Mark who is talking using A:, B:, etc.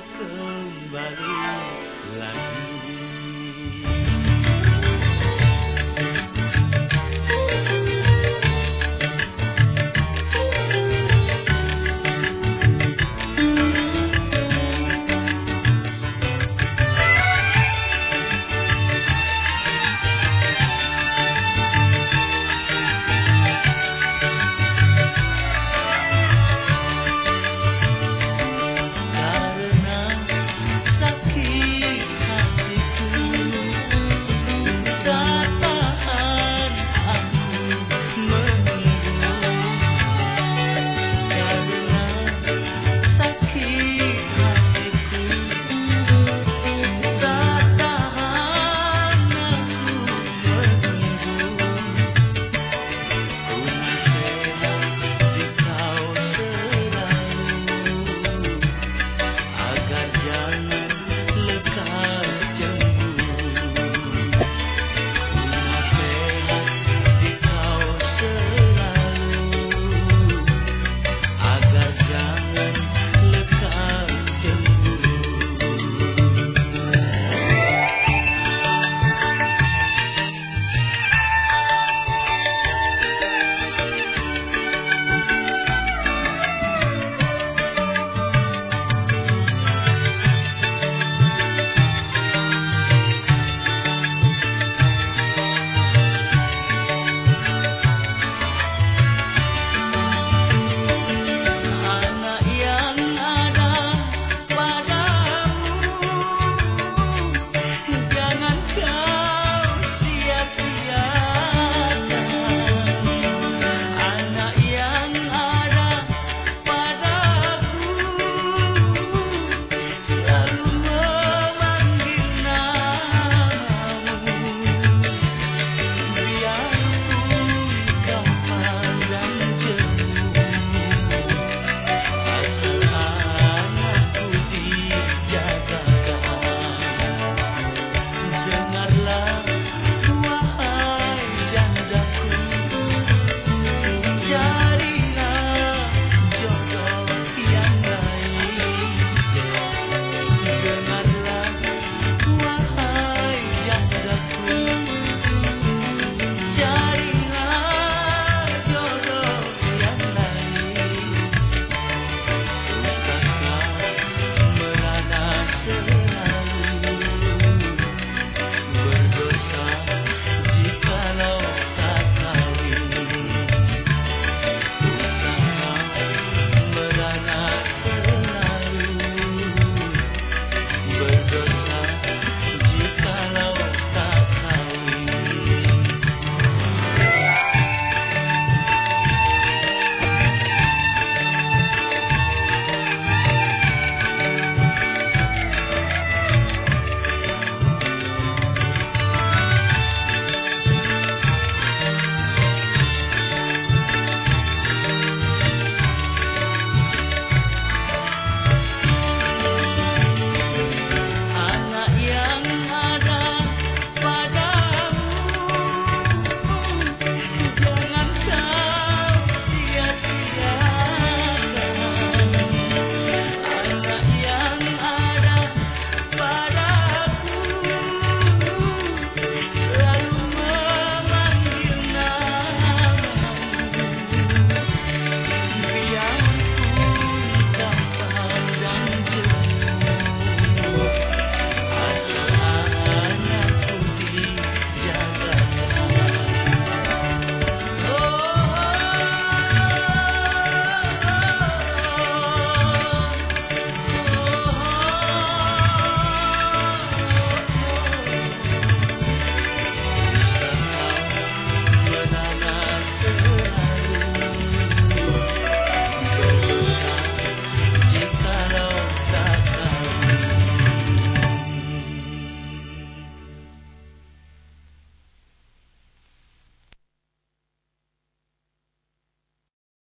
A: look